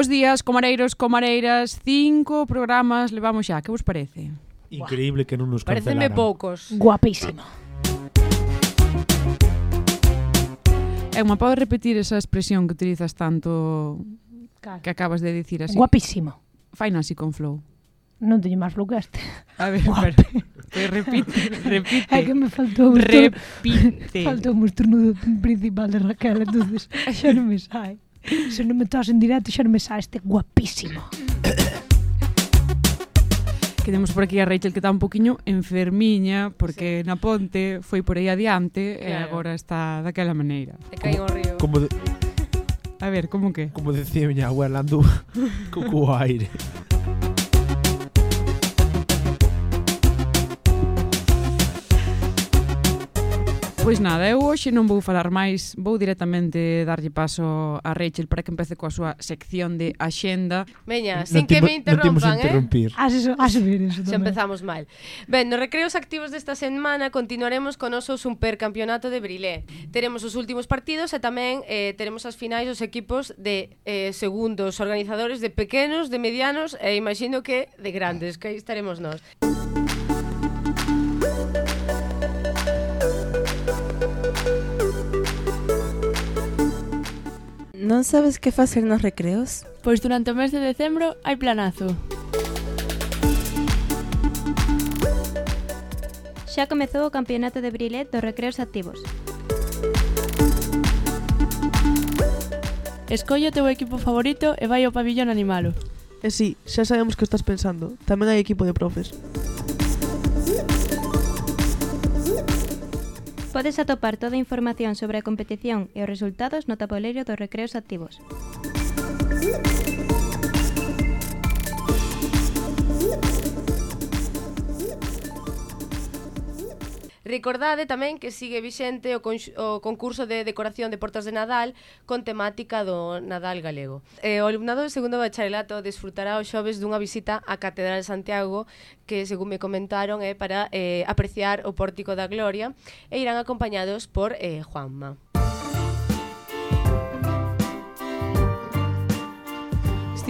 Bos días, comareiros, comareiras, cinco programas levamos xa, que vos parece? Increíble que non nos cancelaran. Pareceme poucos. Guapísimo. É unha, podes repetir esa expresión que utilizas tanto Cal. que acabas de dicir así. Guapísimo. Faina así con flow. Non teño máis flow que este. A ver, Guapi. pero, pero repite, repite. É que me faltou un repite. Faltou un estornudo principal de Raquel, entonces xa non me sai. Se non me estás en directo xa non me saeste guapísimo. Quedemos por aquí a Rachel que está un poquinho enfermiña porque sí. na ponte foi por aí adiante claro. e agora está daquela maneira. E cai ao río. Como de... A ver, como que? Como decía miña abuela, co co aire. Pois nada, eu hoxe non vou falar máis, vou directamente darlle paso a Rachel para que empece coa súa sección de axenda. Veña, sin que me interrompan, no eh. interrumpir. eh? As eso, as ver eso tamén. Empezamos mal. Ben, nos recreos activos desta semana continuaremos con o noso supercampeonato de Brilé. Teremos os últimos partidos e tamén eh, teremos as finais dos equipos de eh, segundos, organizadores de pequenos, de medianos e imagino que de grandes, que aí estaremos nós. Non sabes que facer nos recreos? Pois durante o mes de decembro hai planazo. Xa comezou o campeonato de Brilet dos recreos activos. Escolle o teu equipo favorito e vai ao pabillón animalo. E si, sí, xa sabemos que estás pensando. Tamén hai equipo de profes. Podes atopar toda a información sobre a competición e os resultados no tabuleiro dos recreos activos. Recordade tamén que sigue vixente o, con, o concurso de decoración de portas de Nadal con temática do Nadal galego. Eh, o alumnado de segundo bacharelato disfrutará os xoves dunha visita á Catedral de Santiago que, según me comentaron, é eh, para eh, apreciar o Pórtico da Gloria e irán acompañados por eh, Juanma.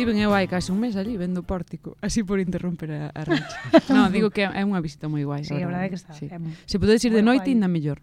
Estiven eu hai case un mes ali vendo pórtico, así por interromper a, a Racha. non, digo que é unha visita moi guai. Sí, a verdade que está. Sí. É moi... Se podedes ir de noite, ainda mellor.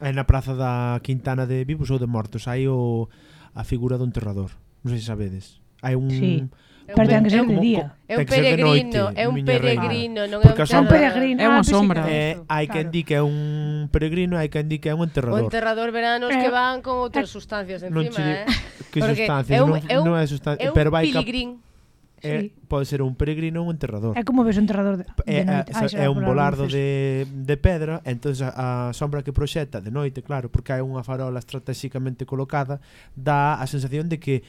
É na praza da Quintana de Vivos ou de Mortos, hai o a figura do enterrador. Non sei se sabedes. Hai un... Sí Para que ser de día. É un peregrino, é un peregrino, non é un terrador. É un peregrino, é ah, unha sombra. É, eh, hai quen di que é un peregrino, hai quen di que é un enterrador. Un enterrador veranos eh, que van con outras sustancias encima, eh? Que sustancias, non é sustancia, pero vai é, eh, sí. pode ser un peregrino ou un enterrador. É como ves un enterrador de, é, noite. É, Ai, é un volardo de, de pedra, entonces a, a sombra que proxecta de noite, claro, porque hai unha farola estratégicamente colocada, dá a sensación de que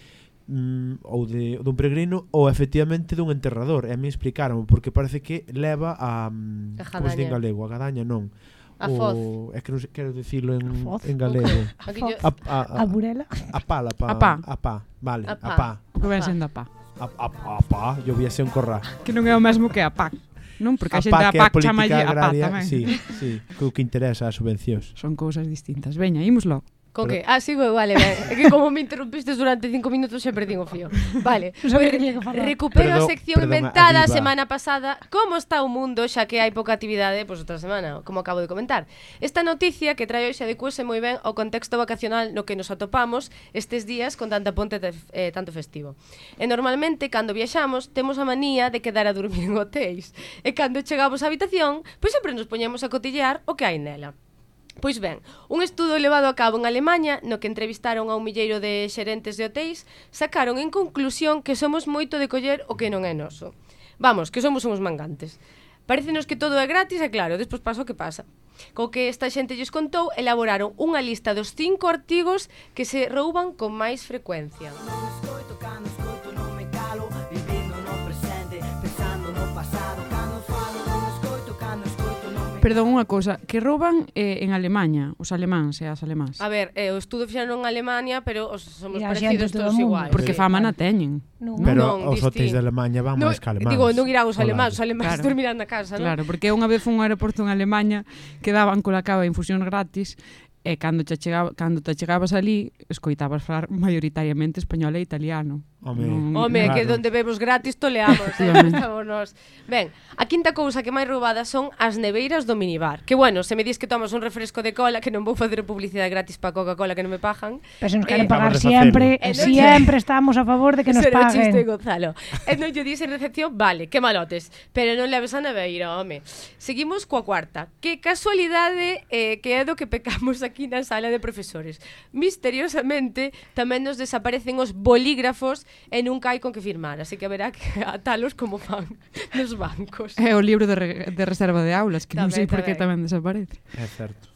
mm, ou de, dun peregrino ou efectivamente dun enterrador. E a mí explicaron, porque parece que leva a... Mm, a como se di en galego, a gadaña non. A foz. O, é que non sei, quero dicirlo en, en galego. A, a, a, a, burela? A pala, pa. A pa. A pa, vale, a pá. A pa. O que vai sendo a pá? A, a, a pa, yo vi un corra. Que non é o mesmo que a PAC. Non, porque a, a xente da PAC, PAC chama a, pá tamén. Sí, sí, que o que interesa as subvencións. Son cousas distintas. Veña, imos logo. Con Pero... que? Ah, sigo, vale, vale. É que como me interrompistes durante cinco minutos xa perdín o fío. Vale. Pues, recupero perdón, a sección perdón, inventada a semana pasada. Como está o mundo, xa que hai pouca actividade, eh, pois pues, outra semana, como acabo de comentar. Esta noticia que traio xa adecuese moi ben ao contexto vacacional no que nos atopamos estes días con tanta ponte de, eh, tanto festivo. E normalmente, cando viaxamos, temos a manía de quedar a dormir en hotéis. E cando chegamos á habitación, pois sempre nos poñemos a cotillear o que hai nela. Pois ben, un estudo levado a cabo en Alemaña, no que entrevistaron a un milleiro de xerentes de hotéis, sacaron en conclusión que somos moito de coller o que non é noso. Vamos, que somos uns mangantes. Parecenos que todo é gratis e claro, despois pasa o que pasa. Co que esta xente lles contou, elaboraron unha lista dos cinco artigos que se rouban con máis frecuencia. Non Perdón, unha cousa, que rouban eh, en Alemania, os alemáns e as alemáns. A ver, eh, o estudo fixeron en Alemania, pero os somos E a xente, parecidos todo todos o mundo. igual. Porque Sí. fama na teñen. Non. Pero Non, os hotéis distinto. de Alemanha van máis que alemáns. digo, non irán os Hola. alemáns, os alemáns Claro. dormirán na casa, non? Claro, porque unha vez fun a un aeroporto en Alemanha que daban cola cava infusión gratis e cando te chegaba, cando te chegabas ali escoitabas falar maioritariamente español e italiano. Home, Home claro. que donde vemos gratis toleamos, eh? Estámonos. Ben, a quinta cousa que máis roubada son as neveiras do minibar. Que bueno, se me dis que tomas un refresco de cola, que non vou facer publicidade gratis para Coca-Cola que non me pagan. Pero se nos queren eh, pagar siempre, eh, siempre estamos a favor de que nos Será paguen. Chiste, Gonzalo. Eh, e non yo dis en recepción, vale, que malotes, pero non leves a neveira, home. Seguimos coa cuarta. Que casualidade eh, que é do que pecamos aquí na sala de profesores. Misteriosamente tamén nos desaparecen os bolígrafos e nunca hai con que firmar, así que verá que atalos como fan nos bancos. É o libro de, re de reserva de aulas, que tamén, non sei por que tamén desaparece. É certo.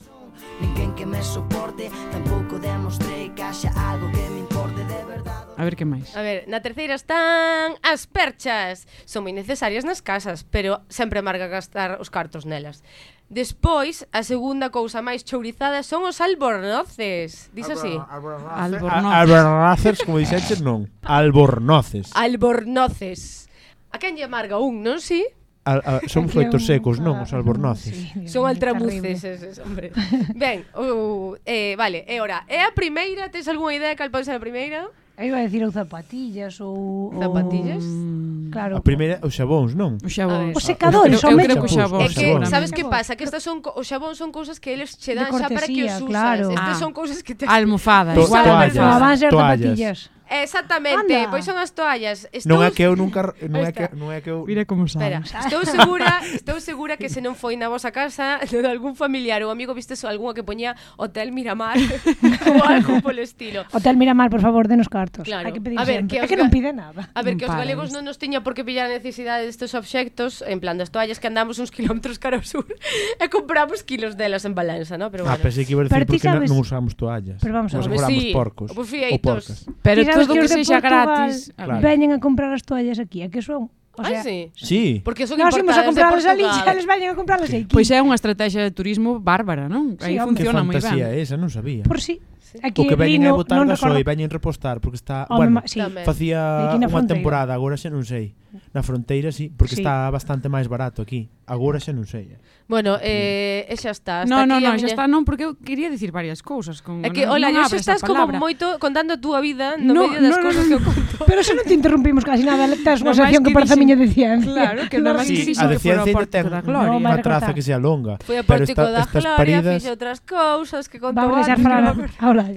Ninguén que me soporte, tampouco demostrei que haxa algo que me importe de verdade. A ver que máis. A ver, na terceira están as perchas. Son moi necesarias nas casas, pero sempre marca gastar os cartos nelas. Despois, a segunda cousa máis chourizada son os albornoces. Dixo así? Albornoces. Albornoces, como dixeches, non. Albornoces. Albornoces. A quen lle amarga un, non si? Al, a, son froitos secos, non, os albornoces. Sí, son altramuces, eses, hombre. ben, uh, eh, vale, e ora, é a primeira? Tens algunha idea cal pode ser a primeira? Eu iba a decir ou zapatillas ou... Zapatillas? Mm, claro. A primeira, os xabóns, non? Os xabóns. Os secadores, eu, eu creo que os xabóns. É que, sabes que pasa? Que estas son, os xabóns son cousas que eles che dan xa para que os usas. Claro. Estas ah. son cousas que te... Almofadas. To igual, toallas, toallas. zapatillas. Exactamente, Anda. pois son as toallas. Estou... Non é que eu nunca non é que non é que eu Mira como sabes. Espera, estou segura, estou segura que se non foi na vosa casa de algún familiar ou amigo vistes algunha que poñía Hotel Miramar ou algo polo estilo. Hotel Miramar, por favor, denos cartos. Claro. Hai que pedir a ver, sempre. que, os... que non pide nada. A ver, que os galegos non nos tiña por que pillar a necesidade destes obxectos, en plan das toallas que andamos uns kilómetros cara ao sur e compramos quilos delas en balanza, ¿no? Pero ah, bueno. Ah, pensei que iba a decir porque sabes... non usamos toallas. Pero vamos a ver. Pues, sí, porcos. Pues, ou porcas. Pero Despois do que, que sexa gratis. Ah, claro. Veñen a comprar as toallas aquí, é que son O sea, Ai, sí. sí. Porque son Nós imos a comprarlas ali, xa les veñen a comprarlas aquí. Pois é unha estrategia de turismo bárbara, non? Aí funciona moi ben. Que fantasía esa, non sabía. Por si. Sí. Aquí que veñen a botar gasoil, veñen repostar, porque está, Home, bueno, sí. facía unha temporada, agora xa non sei Na fronteira, sí, porque sí. está bastante máis barato aquí. Agora xa non sei. Eh. Bueno, eh, e xa está. Hasta no, no, no, xa miña... está, non, porque eu quería dicir varias cousas. Con, é que, hola, non, xa estás como moito contando a túa vida no, no medio das no, cousas no, que eu conto. Pero xa non te interrumpimos casi nada, tens unha no, sección que, que parece a miña de ciencia. Claro, que non máis sí, que dixen que fora o Pórtico da Gloria. No, unha traza que se alonga. Foi a Pórtico da Gloria, paridas... fixe outras cousas que contou antes.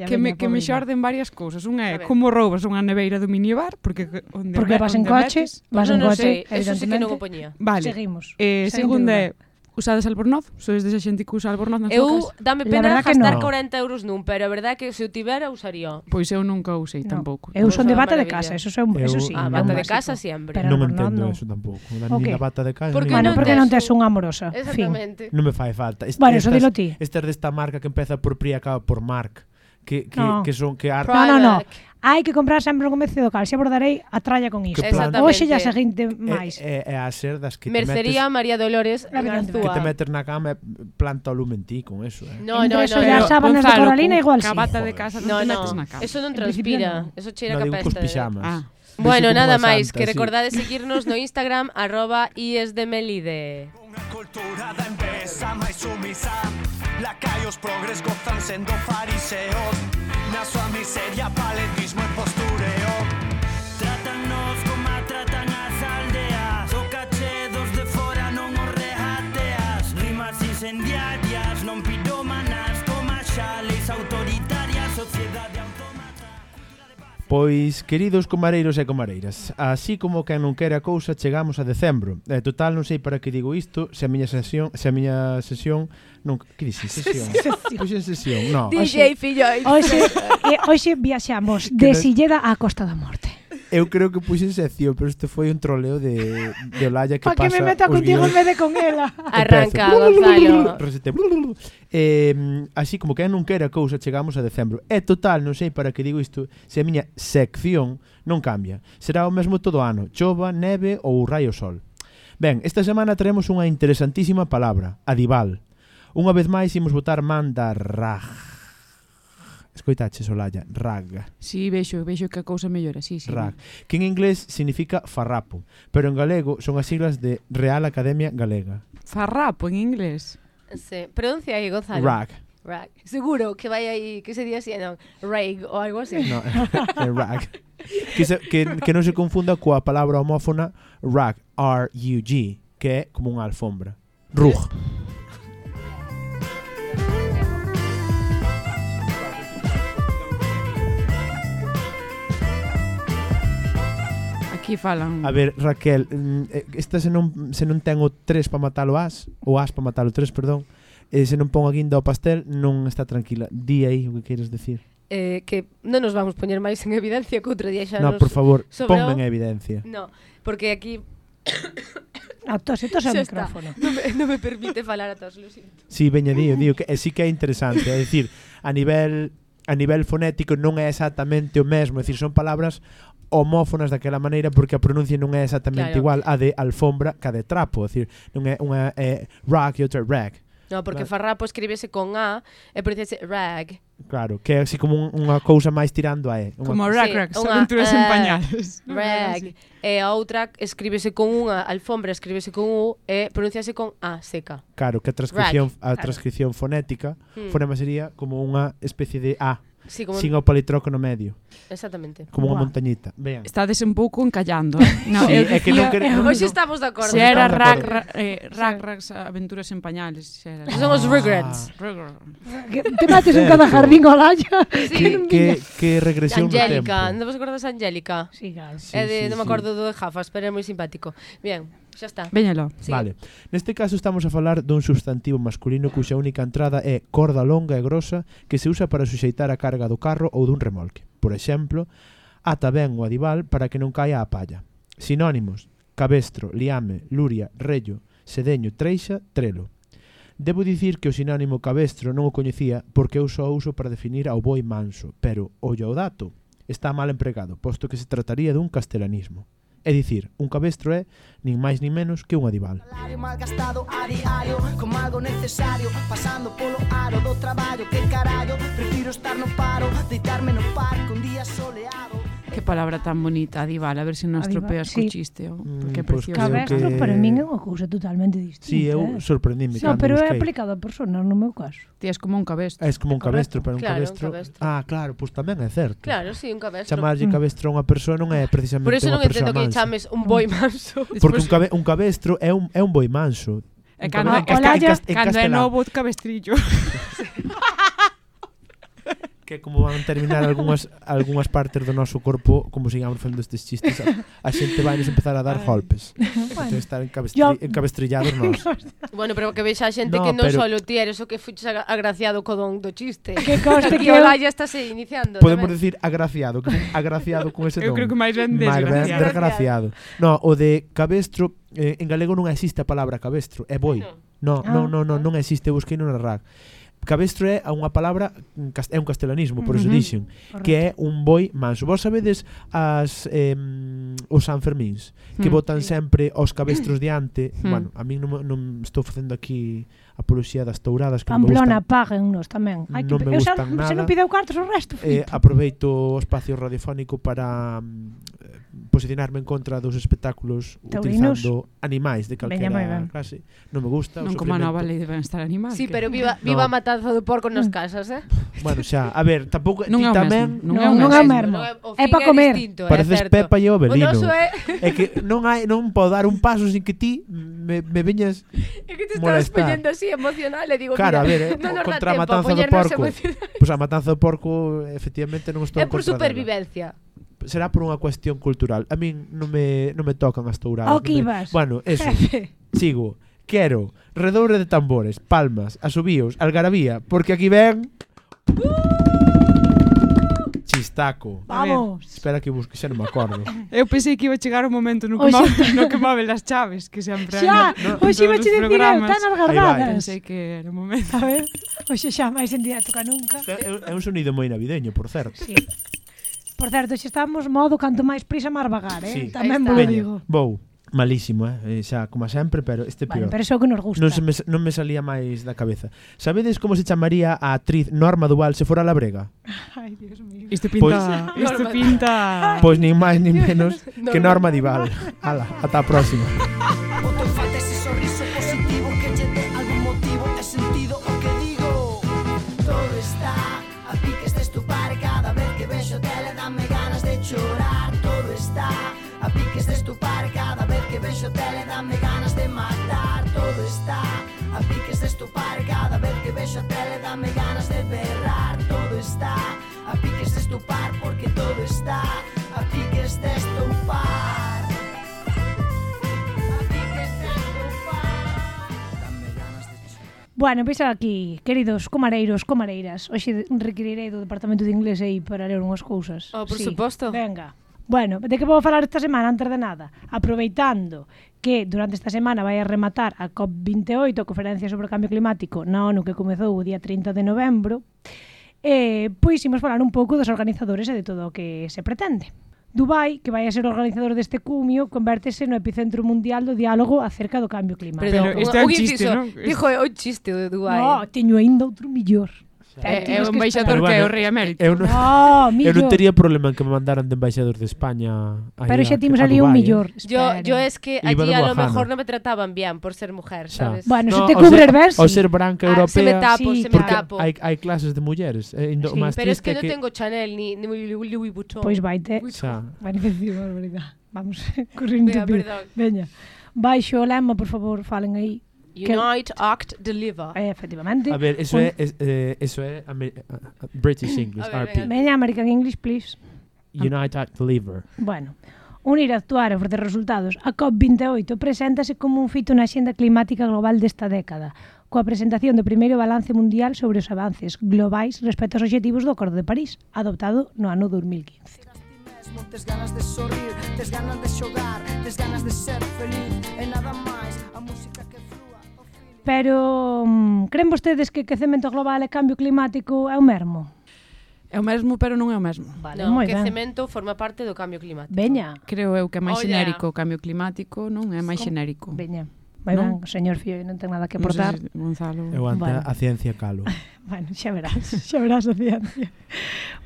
Que me, que me xorden varias cousas. Unha é como roubas unha neveira do minibar, porque onde porque vas en coche, vas non, en coche, sei, eso sí que non o poñía. Vale. Seguimos. Eh, segunda é, usades albornoz? Sois desa xente que usa albornoz nas Eu, focas? dame pena gastar no. 40 euros nun, pero a verdade é que se o tivera usaría. Pois eu nunca o usei no. tampouco. Eu son de bata de casa, eso, é un, eu, eso sí. Ah, bata de casa sempre. Pero non entendo eso tampouco. Dan okay. Ni na bata de casa. Porque bueno, porque non tes unha amorosa. Exactamente. Non me fai falta. Est, bueno, eso dilo ti. Este desta marca que empeza por Pri acaba por Marc que, que, no. que son que ar... No, no, no. Hai que comprar sempre no comercio local, xa abordarei a tralla con isto. Hoxe xa seguinte eh, máis. É, é, a ser das que Mercería te metes... María Dolores en Arzúa. Que te metes na cama e planta o lumentí con eso, eh. No, no, no. Eso no, sábanas Gonzalo, de Coralina igual sí. Cabata de casa, no, no, cama. Eso non transpira, no. eso cheira no, capesta. No, pixamas. Ah. Bueno, nada máis, que recordade sí. seguirnos no Instagram arroba isdemelide. Unha cultura da empresa máis sumisa La que os progres gozan sendo fariseos. Na súa miseria, paletismo e postureo Pois, queridos comareiros e comareiras, así como que non quera cousa chegamos a decembro. E total non sei para que digo isto, se a miña sesión, se a miña sesión non, que dixen sesión? Pois é sesión, non. DJ Fillois. Hoxe, eh, hoxe viaxamos de Silleda á Costa da Morte. Eu creo que puxen sección, pero este foi un troleo de, de Olaya que pa pasa... Para que me meta contigo en vez de con ela. Arranca, Gonzalo. Resete. eh, así como que non quera cousa, chegamos a decembro. É total, non sei para que digo isto, se a miña sección non cambia. Será o mesmo todo ano, chova, neve ou raio sol. Ben, esta semana traemos unha interesantísima palabra, adival. Unha vez máis imos botar man da Escoitache, Solaya, rag. Sí, vexo, vexo que a cousa mellora, sí, sí. Rag, que en inglés significa farrapo, pero en galego son as siglas de Real Academia Galega. Farrapo en inglés. Sí, pronuncia aí, Gonzalo. Rag. Rag. Seguro que vai aí, que se di así, non, rag ou algo así. No, é rag. Que, se, que, que non se confunda coa palabra homófona rag, R-U-G, que é como unha alfombra. Rug. aquí falan. A ver, Raquel, mm, eh, esta se non, se non ten o 3 para matar o as, o as para matar o 3, perdón, e se non pon a guinda ao pastel, non está tranquila. Di aí o que queres decir. Eh, que non nos vamos poñer máis en evidencia que outro día xa no, nos... por favor, sobrao... ponme en evidencia. No, porque aquí ah, A tose, tose ao micrófono. Non me, no me permite falar a todos, lo siento. Sí, veña, dío, dío, que eh, sí que é interesante. É dicir, a nivel a nivel fonético non é exactamente o mesmo, é dicir, son palabras homófonas daquela maneira porque a pronuncia non é exactamente claro. igual a de alfombra ca de trapo, é dicir, non é unha é rag e outra rag. No, porque claro. farrapo escríbese con A e pronunciase rag. Claro, que é así como un, unha cousa máis tirando a E. Unha como rag, sí, eh, rag, unha, aventuras uh, en pañales. Rag. e a outra escríbese con unha alfombra, escríbese con U e pronunciase con A seca. Claro, que a transcripción, rag, a transcripción fonética, hmm. fonema sería como unha especie de A sí, como... sin o palitroco no medio. Exactamente. Como unha montañita. Vean. Estades un pouco encallando. Eh? No, sí, é que non quere... Eu... Hoxe estamos de acordo. Se era rac, ra, eh, rag, rag, aventuras en pañales. Se era... Son os ah. regrets. Te mates en cada jardín ao laña. Sí. Que, que regresión Angélica, non vos acordas Angélica? Sí, claro. Sí, é de, sí, non me acordo do de Jafas, pero é moi simpático. Bien. Xa está. Véñalo. Sí. Vale. Neste caso estamos a falar dun substantivo masculino cuxa única entrada é corda longa e grosa que se usa para suxeitar a carga do carro ou dun remolque. Por exemplo, ata ben o adival para que non caia a palla. Sinónimos: cabestro, liame, luria, rello, sedeño, treixa, trelo. Debo dicir que o sinónimo cabestro non o coñecía porque eu só uso para definir ao boi manso, pero, ollo o dato, está mal empregado, posto que se trataría dun castelanismo. É dicir, un cabestro é nin máis nin menos que un adival. Malgastado a diario, como algo necesario, pasando polo aro do traballo, que carallo, prefiro estar no paro, deitarme no parque un día soleado. Que palabra tan bonita, Adival, a ver se nos tropeas sí. co chiste. Oh, mm, porque é precioso. Pues Cabestro que... para min é unha cousa totalmente distinta. Sí, eu eh? sorprendíme. No, pero é aplicado a personas, no meu caso. Ti és como un cabestro. Ah, és como un cabestro, pero un, claro, cabestro. un cabestro. Ah, claro, pois pues tamén é certo. Claro, sí, un cabestro. Chamarlle mm. cabestro a unha persoa non é precisamente unha persoa. Por iso non entendo que chames un boi manso. Porque un, cabe, un cabestro é un, é un boi manso. E cando, cando, cando é novo cabestrillo. que como van terminar algunhas, algunhas partes do noso corpo como sigamos facendo estes chistes a, a xente vai nos empezar a dar Ay. golpes bueno. Entón estar encabestri Yo... encabestrillados nós bueno, pero que vexa a xente no, que non pero... solo ti eres o que fuches agraciado co don do chiste que coste que, que o Laia está se iniciando podemos tamén. decir agraciado que agraciado con ese don eu creo que máis ben desgraciado, ben desgraciado. no, o de cabestro eh, en galego non existe a palabra cabestro é boi no, no, ah. no, no, non existe busquei no na cabestro é unha palabra é un castelanismo, por iso uh -huh. dixen, que é un boi manso. Vos sabedes as eh, os Sanfermíns que mm, botan sempre os cabestros diante. Mm. Bueno, a min non, non estou facendo aquí apoloxía das touradas que Pamplona, non me gustan. páguennos tamén. Ai, non me eu gustan xa, nada. Se non pideu cartos o resto. Eh, aproveito o espacio radiofónico para mm, posicionarme en contra dos espectáculos Taurinos? utilizando animais de calquera clase. Non me gusta Non como a nova lei de benestar animal. Sí, que... pero viva, viva no. a matanza do porco nas mm. casas, eh? Bueno, xa, a ver, tampouco non ti tamén non, non, non é o mesmo. É para comer. Distinto, Pareces Pepa e Ovelino. É... é que non hai non podo dar un paso sin que ti me, me veñas É que te estás poñendo así emocional e digo, Cara, mira, a ver, eh, non contra a matanza do porco. Pois pues a matanza do porco efectivamente non estou en contra. É por supervivencia. Dela será por unha cuestión cultural. A min non me, non me tocan as touradas. Ao que ibas. Me... Bueno, eso. Sigo. Quero redobre de tambores, palmas, asubíos, algarabía, porque aquí ven... Uh! Chistaco. Vamos. Espera que busque, xa non me acordo. Eu pensei que iba a chegar o momento no que, Oxe... move, no que move las chaves, que sempre xa, no, hoxe iba a dicir, están algardadas. Pensei que era o momento. A ver, hoxe xa máis en directo que nunca. É, é un sonido moi navideño, por certo. Sí. Por certo, xa estamos modo canto máis prisa máis vagar, eh? Sí. Tamén vos digo. Vou. Malísimo, eh? eh? xa, como sempre, pero este peor. Vale, pero iso que nos gusta. Non, se me, non me salía máis da cabeza. Sabedes como se chamaría a actriz Norma Duval se fora a la brega? Ai, Dios mío. Este pois pinta... Pois, pues, este pinta... Pois nin máis nin menos que Norma Duval. Ala, ata a próxima. dame ganas de berrar Todo está. A piques de estupar Porque todo está. A piques de estupar A piques de estupar Dame ganas de chorar Bueno, pois aquí, queridos comareiros, comareiras Hoxe requerirei do Departamento de Inglés aí para ler unhas cousas. Oh, por sí. suposto. Venga. Bueno, de que vou falar esta semana antes de nada? Aproveitando que durante esta semana vai a rematar a COP28, a Conferencia sobre o Cambio Climático, na ONU que comezou o día 30 de novembro, eh, pois imos falar un pouco dos organizadores e de todo o que se pretende. Dubai, que vai a ser o organizador deste cumio, convértese no epicentro mundial do diálogo acerca do cambio climático. Perdón, Pero este é un chiste, non? Dijo, é un chiste de Dubai. No, teño ainda outro millor. Eh, é, é o embaixador que, que é o rei emérito. Eu non, no, eu non tería problema en que me mandaran de embaixador de España a Pero xa timos ali un eh. millor. Yo, yo es que allí a lo mejor non me trataban bien por ser mujer, sabes? Bueno, no, se te cubres ver, O ser branca europea. se me tapo, se me tapo. Hai, hai clases de mulleres. Eh, sí, máis pero es que, que non tengo Chanel ni, ni Louis Vuitton. Pois vaite. Manifestivo, barbaridade. Vamos, correr un tupido. Veña. Baixo o lema, por favor, falen aí. Unite, Act, Deliver. Eh, efectivamente. A ver, eso un... é, es, eh, eso é Amer eh, eh, British English, a ver, RP. Media American English, please. Unite, Act, Deliver. Bueno. Unir, actuar e ofrecer resultados. A COP28 preséntase como un fito na xenda climática global desta década, coa presentación do primeiro balance mundial sobre os avances globais respecto aos obxectivos do Acordo de París, adoptado no ano 2015. Tes ganas de sorrir, tes ganas de xogar, tes ganas de ser feliz e nada máis. Pero mm, creen vostedes que quecemento global e cambio climático é o mesmo? É o mesmo, pero non é o mesmo. Vale, non, o quecemento ben. forma parte do cambio climático. Veña. Creo eu que é máis Olla. xenérico o cambio climático, non é máis xenérico. Veña. Vai non? ben, señor Fío, non ten nada que aportar. Non sei, Gonzalo. Eu ante bueno. a ciencia calo. bueno, xa verás, xa verás a ciencia.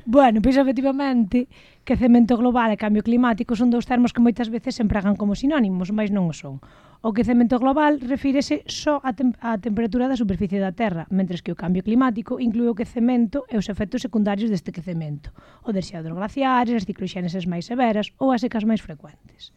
bueno, pois efectivamente, quecemento global e cambio climático son dous termos que moitas veces se empregan como sinónimos, mas non o son. O quecemento global refírese só á, tem á temperatura da superficie da Terra, mentres que o cambio climático inclui o quecemento e os efectos secundarios deste quecemento, o desxado dos glaciares, as cicloxéneses máis severas ou as secas máis frecuentes.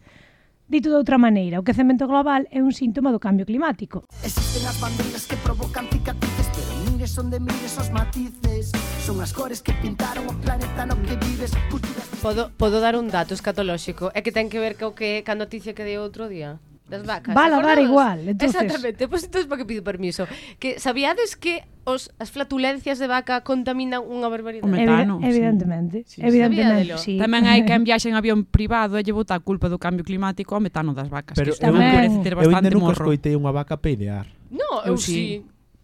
Dito de outra maneira, o quecemento global é un síntoma do cambio climático. Existen as bandeiras que provocan cicatrices, pero mires onde mires os matices. Son as cores que pintaron o planeta no que vives. Culturas... Podo, podo dar un dato escatolóxico, é que ten que ver co que ca noticia que dei outro día das vacas. Va a lavar igual, entonces. Exactamente, pois pues, entonces para que pido permiso? Que sabíades que os as flatulencias de vaca contaminan unha barbaridade. O metano. Evi evidentemente. Sí. Evidentemente, sí. Tamén hai que viaxe en avión privado e llevo a culpa do cambio climático ao metano das vacas. Pero que tamén... parece ter bastante eu morro. Eu nunca escoitei unha vaca peidear. No, eu, eu sí. sí.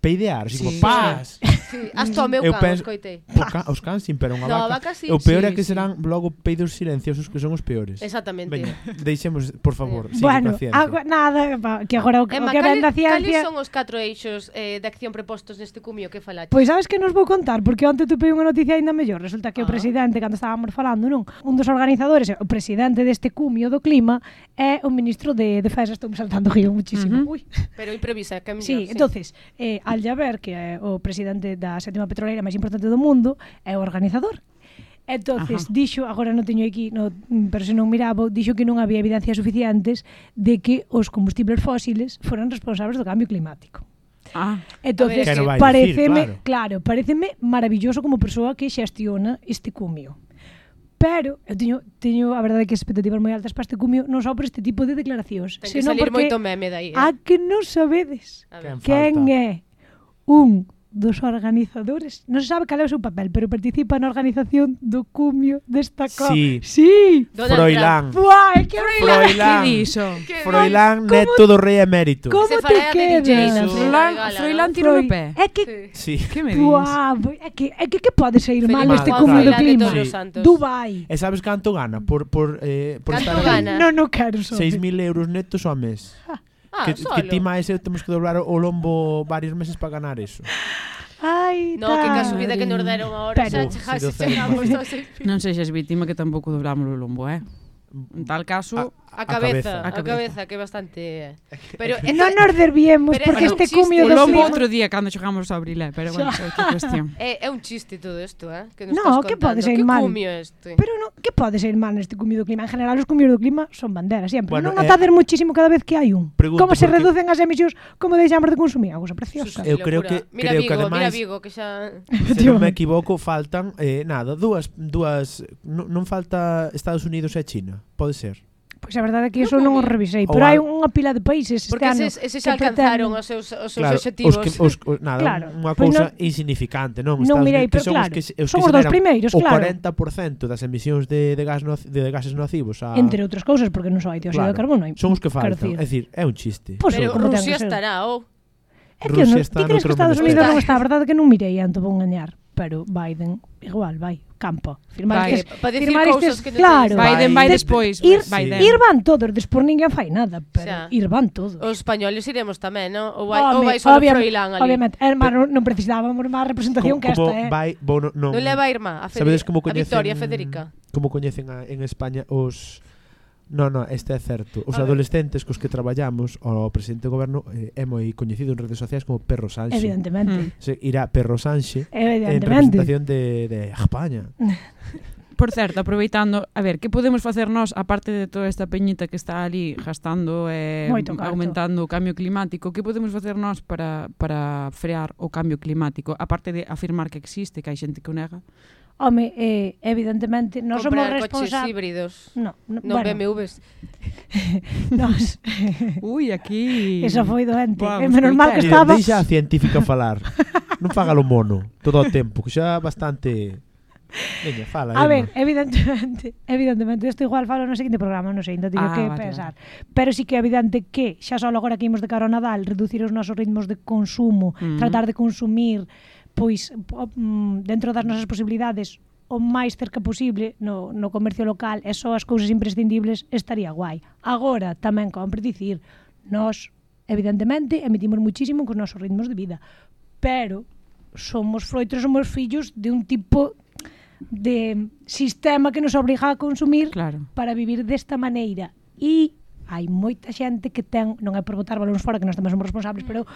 Peidear, sí. pás. Sí. Sí, hasta o meu eu can, penso, escoitei. Ca, os cans sin, pero unha no, vaca. vaca sí. O peor sí, é que sí. serán logo peidos silenciosos que son os peores. Exactamente. Veña, deixemos, por favor, sí. bueno, agua, nada, que agora o, Emma, o que ven da ciencia. Cales son os catro eixos eh, de acción prepostos neste cumio que falaste? Pois pues sabes que nos vou contar, porque onte topei unha noticia aínda mellor. Resulta que ah. o presidente, cando estábamos falando, non? Un dos organizadores, o presidente deste cumio do clima, é o ministro de Defensa, estou me saltando río muchísimo. Uh -huh. Uy. Pero improvisa, que mellor. Sí, sí, entonces, eh, al ya ver que eh, o presidente da sétima petroleira máis importante do mundo é o organizador. Entonces, Ajá. dixo, agora non teño aquí, no, pero se non miraba, dixo que non había evidencias suficientes de que os combustibles fósiles foran responsables do cambio climático. Ah, entonces, ver, no pareceme, decir, claro. claro, pareceme maravilloso como persoa que xestiona este cumio. Pero eu teño, teño a verdade que expectativas moi altas para este cumio, non só por este tipo de declaracións, Ten senón porque moito meme dai, eh? a que non sabedes quen, quen é un dos organizadores. Non se sabe cal é o seu papel, pero participa na organización do cumio desta COP. Sí. sí. Froilán. Buah, que Froilán. Que dixo? Froilán neto do rei emérito. Como te quedas? Froilán tiro no pé. É que... Sí. Que me Buah, é que, é que, que pode sair mal este cumio do clima? Sí. Dubai. E sabes canto gana? Por, por, eh, por canto estar gana? Non, non quero. 6.000 euros netos ao mes. Ah. Ah, que, solo. que ti máis eu temos que dobrar o lombo varios meses para ganar eso. Ai, no, que ca subida que nos deron ahora Pero, xa chegase, chegamos ao Non sexas vítima que tampouco doblamos o lombo, eh? Mm, en tal caso... Ah, A cabeza, a cabeza, a cabeza que é bastante Pero esta... non nos derviemos pero porque este chiste. cumio do lobo outro día cando chegamos a Abril, eh, pero bueno, é outra cuestión. É, é un chiste todo isto, eh? Que nos no, que pode ser mal. Este? Pero no, que pode ser mal neste cumio do clima? En general os cumios do clima son banderas sempre. Bueno, non eh, notades eh, muchísimo cada vez que hai un. Pregunto, como se porque... reducen as emisións, como deixamos de consumir, algo preciosa. Eu creo que mira creo Vigo, que ademais, mira Vigo que xa Se non me equivoco, faltan eh, nada, dúas dúas non, non falta Estados Unidos e China, pode ser. Pois a verdade é que iso non o revisei, pero hai unha pila de países este Porque ano. Porque eses, alcanzaron pretenden... os seus, os seus claro, objetivos. Os que, os, os, nada, claro, unha pois cousa non... insignificante, non? Non mirei, pero claro, os que, os son os dos primeiros, o claro. O 40% das emisións de, de, gas no, de gases nocivos a... Entre outras cousas, porque non só hai dióxido claro, de carbono. Hai, son os que faltan, é dicir, é un chiste. Pues, pero Rusia estará, ou? É que, Rusia no, está ti crees que Estados Unidos non está, a verdade que non mirei, Anto, vou engañar, pero Biden igual vai campo. Firmar vai, para decir firmar cousas que claro. Biden vai despois. Ir, Biden. ir van todos, despois ninguén fai nada, pero xa. ir van todos. Os españoles iremos tamén, non? Ou vai, Home, ou vai solo obviamente, Froilán ali. Obviamente, eh, hermano, non precisábamos máis representación como, que esta, eh. Vai, bo, non, non, non leva a Irma, a, Federica, Sabedes como coñecen, a Victoria, Federica. Como coñecen a, en España os No, no, este é certo. Os a adolescentes ver. cos que traballamos, o presidente do goberno eh, é moi coñecido en redes sociais como Perro Sanxe. Evidentemente. Mm. Se irá Perro Sanxe en representación de, de España. Por certo, aproveitando, a ver, que podemos facer nós a parte de toda esta peñita que está ali gastando e eh, aumentando o cambio climático, que podemos facer nós para, para frear o cambio climático, a parte de afirmar que existe, que hai xente que o nega, Home, eh, evidentemente, non somos responsables... híbridos. No, no, non bueno. BMWs. nos... Ui, aquí... Eso foi doente. Vamos, eh, menos mal que estaba... Deixa a científica falar. non fágalo mono todo o tempo, que xa bastante... Veña, fala. A ver, evidentemente, evidentemente, isto igual falo no seguinte programa, non sei, ainda teño ah, que vale, pensar. Pero sí que é evidente que xa só agora que imos de cara ao Nadal, reducir os nosos ritmos de consumo, mm -hmm. tratar de consumir pois mm, dentro das nosas posibilidades o máis cerca posible no, no comercio local e só as cousas imprescindibles estaría guai. Agora tamén compre dicir, nós evidentemente emitimos muchísimo cos nosos ritmos de vida, pero somos froitos, somos fillos de un tipo de sistema que nos obriga a consumir claro. para vivir desta maneira. E hai moita xente que ten, non é por botar balóns fora que nós tamén somos responsables, pero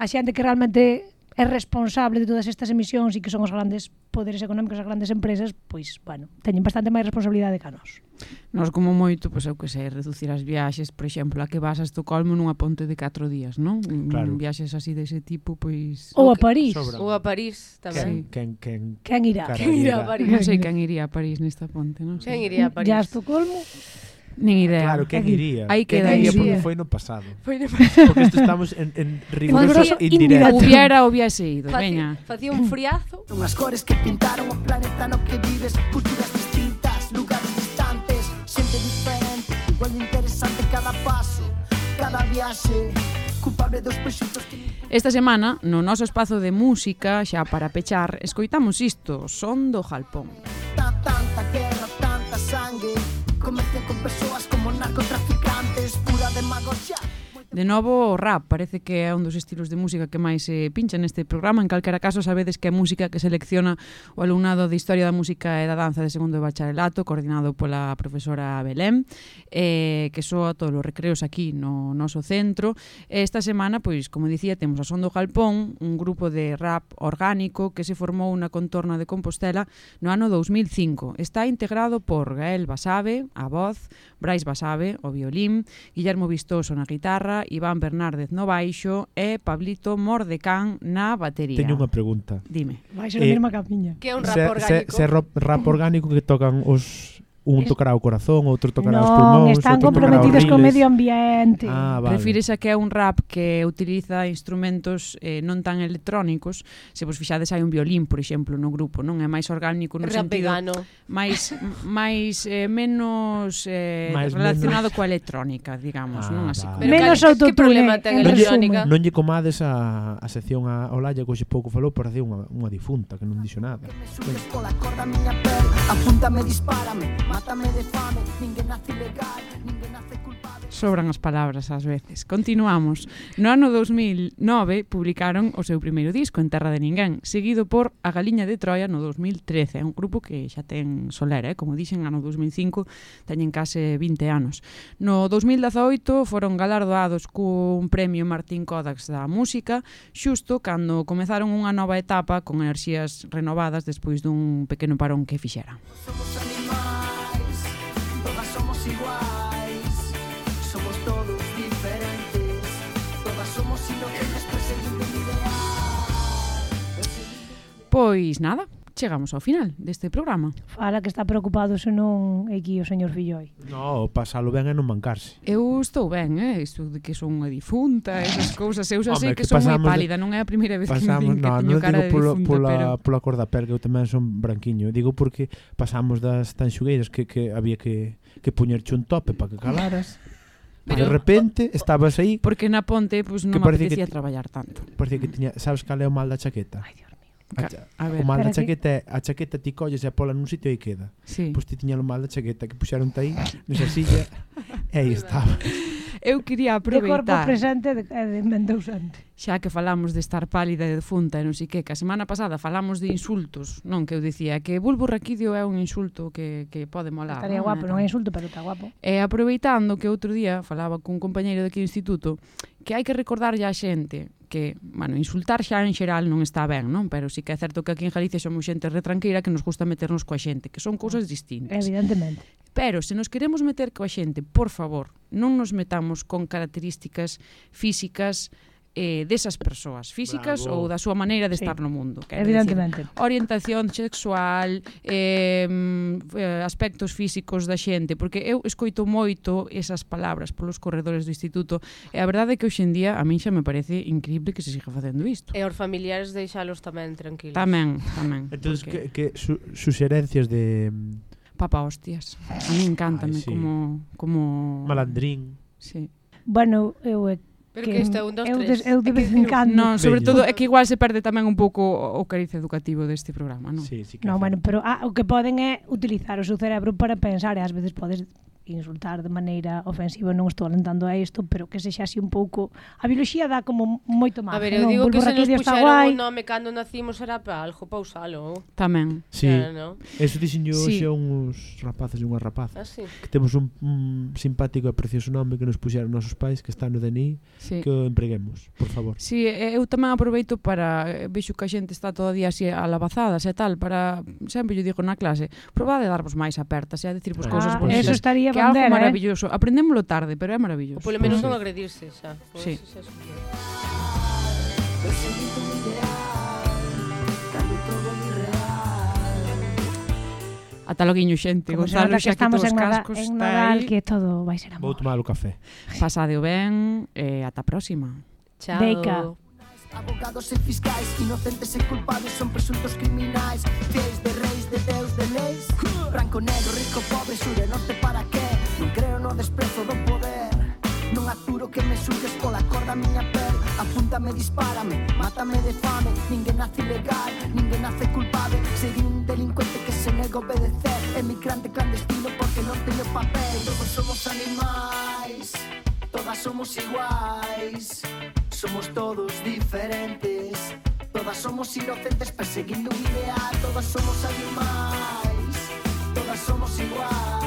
a xente que realmente é responsable de todas estas emisións e que son os grandes poderes económicos, as grandes empresas, pois, bueno, teñen bastante máis responsabilidade que a nós. Nos como moito, pois eu que sei, reducir as viaxes, por exemplo, a que vas a Estocolmo nunha ponte de 4 días, non? Claro. Un viaxes así dese tipo, pois... Ou a París. Sobra. Ou a París tamén. Quen, quen, quen, quen irá? Quen irá a París? Non sei quen iría a París nesta ponte, non sei. Quen iría a París? Ya a Estocolmo? Nin ah, idea. Claro, quen iría? Aí queda quen iría porque foi no pasado. Foi no pasado. porque isto estamos en, en riguroso indirecto. Hubiera hubiese ido, veña. Facía un friazo. Son as cores que pintaron o planeta no que vives, culturas distintas, lugares distantes, xente diferente, igual interesante cada paso, cada viaxe, culpable dos prexutos que... Esta semana, no noso espazo de música, xa para pechar, escoitamos isto, son do Jalpón. Tanta, tanta guerra con persoas como narcotraficantes, pura demagogia. De novo, o rap parece que é un dos estilos de música que máis se pincha neste programa. En calquera caso, sabedes que é música que selecciona o alumnado de Historia da Música e da Danza de Segundo de Bacharelato, coordinado pola profesora Belén, eh, que soa todos os recreos aquí no noso centro. Esta semana, pois, como dicía, temos a Son do Galpón, un grupo de rap orgánico que se formou na contorna de Compostela no ano 2005. Está integrado por Gael Basabe, a voz, Brais Basabe, o violín, Guillermo Vistoso na guitarra, Iván Bernárdez no baixo e Pablito Mordecán na batería. Teño unha pregunta. Dime. Vai ser a eh, mesma capiña. Que é un rap orgánico? Se, se, se rap orgánico que tocan os un tocará o corazón, outro tocará non, os pulmóns, están comprometidos co medio ambiente. Ah, vale. Refírese a que é un rap que utiliza instrumentos eh, non tan electrónicos. Se vos fixades hai un violín, por exemplo, no grupo, non é máis orgánico no rap sentido vegano. máis máis eh, menos eh, máis relacionado menos... coa electrónica, digamos, ah, non así. Vale. como... menos autotune. electrónica? Non lle comades a, a sección a Olalla que hoxe pouco falou, parecía unha, unha difunta que non dixo nada. Que me subes pola corda miña pel, apúntame, dispárame, Mátame de fame, ninguén nace ilegal, ninguén nace culpable. Sobran as palabras ás veces. Continuamos. No ano 2009 publicaron o seu primeiro disco En Terra de Ninguén, seguido por A Galiña de Troia no 2013. É un grupo que xa ten solera, eh? como dixen, ano 2005 teñen case 20 anos. No 2018 foron galardoados cun premio Martín Kodax da Música, xusto cando comezaron unha nova etapa con enerxías renovadas despois dun pequeno parón que fixera. Somos iguais. Somos todos diferentes. Todas somos inocentes perseguindo un ideal Pois nada, chegamos ao final deste programa. Fala que está preocupado se non é aquí o señor Filloi. No, pasalo ben e non mancarse. Eu estou ben, eh? Isto de que son unha difunta, esas cousas. Eu xa sei que, que son moi pálida, de... non é a primeira vez pasamos, que me din no, que teño non cara digo de pola, difunta, pola, pero... pola cor da pel, que eu tamén son branquiño. Digo porque pasamos das tanxugueiras que, que había que, que puñerche un tope para que calaras. Pero, de repente estabas aí Porque na ponte pues, non me apetecía que, traballar tanto Parecía que tiña, sabes cal é o mal da chaqueta? Ai, Dios. A, a, ver, o mal da chaqueta que... a chaqueta ti colles e a pola nun sitio e queda. Sí. Pois ti tiña o mal da chaqueta que puxeron aí nesa silla e aí estaba. Eu quería aproveitar. De corpo presente e de, de Mendousante xa que falamos de estar pálida e defunta e non sei que, que a semana pasada falamos de insultos, non que eu dicía que Bulbo Raquidio é un insulto que, que pode molar. Estaría non? guapo, non é entón, insulto, pero está guapo. E aproveitando que outro día falaba cun compañeiro daqui do instituto que hai que recordarlle á xente que, bueno, insultar xa en xeral non está ben, non? Pero sí que é certo que aquí en Galicia somos xente retranqueira que nos gusta meternos coa xente, que son cousas distintas. Evidentemente. Pero se nos queremos meter coa xente, por favor, non nos metamos con características físicas eh, desas persoas físicas Bravo. ou da súa maneira de sí. estar no mundo. Evidentemente. Decir, orientación sexual, eh, aspectos físicos da xente, porque eu escoito moito esas palabras polos corredores do instituto e a verdade é que hoxendía a min xa me parece increíble que se siga facendo isto. E os familiares deixalos tamén tranquilos. Tamén, tamén. Entón, porque... que, que su, suxerencias de... Mm, Papa hostias. A mí encántame Ay, sí. como... como... Malandrín. Sí. Bueno, eu é Pero que, isto é un dos eu, tres. Eu de vez en cando. Non, sobre todo é que igual se perde tamén un pouco o cariz educativo deste programa, non? Sí, sí que no, bueno, pero ah, o que poden é utilizar o seu cerebro para pensar e ás veces podes insultar de maneira ofensiva non estou alentando a isto, pero que sexa así un pouco... A biología dá como moito máis. A ver, eu non? digo que se nos puxeron un nome cando nacimos era para algo, pa usalo. Tamén. Sí. Claro, no? Eso dixen yo sí. xa uns rapaces e unhas rapazas. Ah, sí. Que temos un, un simpático e precioso nome que nos puxeron nosos pais, que está no DNI, sí. que o empreguemos, por favor. Sí, eu tamén aproveito para... Eh, Veixo que a xente está todo día así alabazadas e tal, para... Sempre eu digo na clase, probade darvos máis apertas e a dicirvos ah, cousas bonitas. Eso estaría que é algo bandera, ¿eh? maravilloso. Eh? Aprendémolo tarde, pero é maravilloso. O polo menos non agredirse xa. Por sí. Eso xa ata loguiño xente. Como Gonzalo, xa que estamos en, Nadal, en Nadal, que todo vai ser amor. Vou tomar o café. Pasade o ben, eh, ata a próxima. Chao. Deica. Abogados e fiscais, inocentes e culpables son presuntos criminais Fiéis de reis, de deus, de leis Branco, negro, rico, pobre, sur e norte para que o desprezo do poder. Non aturo que me surges pola corda miña pel. Apúntame, dispárame, mátame de fame. Ninguén nace ilegal, ninguén nace culpable. Sería un delincuente que se nega a obedecer. Emigrante clandestino porque non teño papel. Todos somos animais, todas somos iguais. Somos todos diferentes Todas somos inocentes perseguindo un ideal. Todas somos animais Todas somos iguais